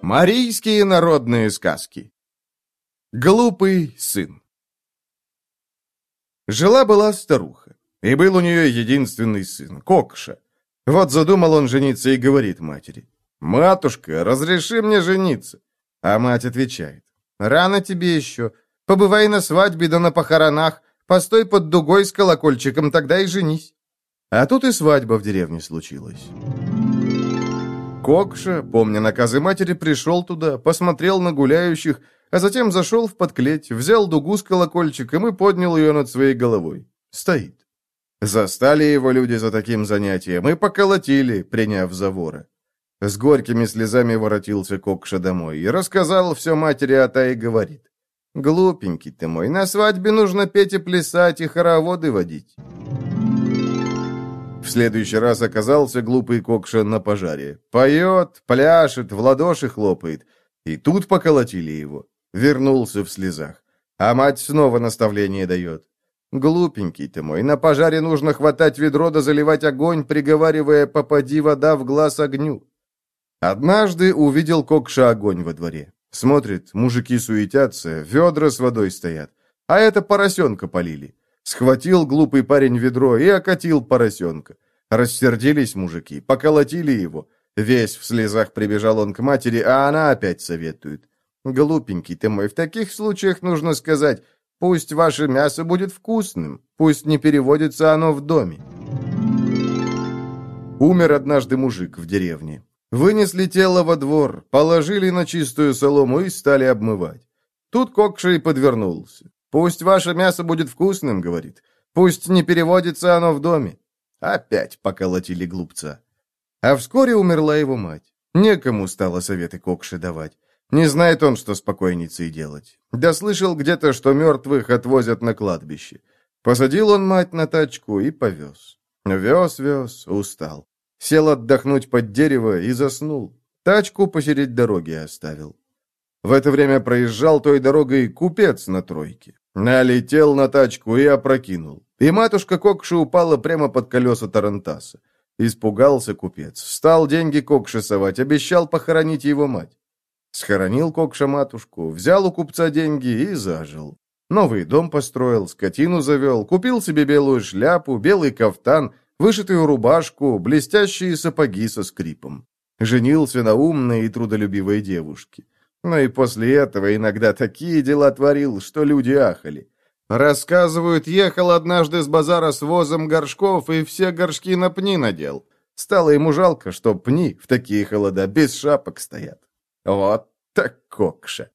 Марийские народные сказки Глупый сын Жила-была старуха, и был у нее единственный сын, Кокша. Вот задумал он жениться и говорит матери, «Матушка, разреши мне жениться». А мать отвечает, «Рано тебе еще. Побывай на свадьбе да на похоронах, постой под дугой с колокольчиком, тогда и женись». А тут и свадьба в деревне случилась. Кокша, помня наказы матери, пришел туда, посмотрел на гуляющих, а затем зашел в подклеть, взял дугу с колокольчиком и поднял ее над своей головой. Стоит. Застали его люди за таким занятием и поколотили, приняв за вора. С горькими слезами воротился Кокша домой и рассказал все матери, а та и говорит. «Глупенький ты мой, на свадьбе нужно петь и плясать, и хороводы водить». В следующий раз оказался глупый Кокша на пожаре. Поет, пляшет, в ладоши хлопает. И тут поколотили его. Вернулся в слезах. А мать снова наставление дает. «Глупенький ты мой, на пожаре нужно хватать ведро да заливать огонь, приговаривая «попади вода в глаз огню». Однажды увидел Кокша огонь во дворе. Смотрит, мужики суетятся, ведра с водой стоят. А это поросенка полили. Схватил глупый парень ведро и окатил поросенка. Рассердились мужики, поколотили его. Весь в слезах прибежал он к матери, а она опять советует. «Глупенький ты мой, в таких случаях нужно сказать, пусть ваше мясо будет вкусным, пусть не переводится оно в доме». Умер однажды мужик в деревне. Вынесли тело во двор, положили на чистую солому и стали обмывать. Тут Кокша и подвернулся. «Пусть ваше мясо будет вкусным», — говорит. «Пусть не переводится оно в доме». Опять поколотили глупца. А вскоре умерла его мать. Некому стало советы Кокши давать. Не знает он, что с покойницей делать. Да слышал где-то, что мертвых отвозят на кладбище. Посадил он мать на тачку и повез. Вез-вез, устал. Сел отдохнуть под дерево и заснул. Тачку посередь дороги оставил. В это время проезжал той дорогой купец на тройке. Налетел на тачку и опрокинул. И матушка Кокши упала прямо под колеса Тарантаса. Испугался купец. Стал деньги Кокши совать, обещал похоронить его мать. Схоронил Кокша матушку, взял у купца деньги и зажил. Новый дом построил, скотину завел, купил себе белую шляпу, белый кафтан, вышитую рубашку, блестящие сапоги со скрипом. Женился на умной и трудолюбивой девушке. Но и после этого иногда такие дела творил, что люди ахали. Рассказывают, ехал однажды с базара с возом горшков и все горшки на пни надел. Стало ему жалко, что пни в такие холода без шапок стоят. Вот так кокша.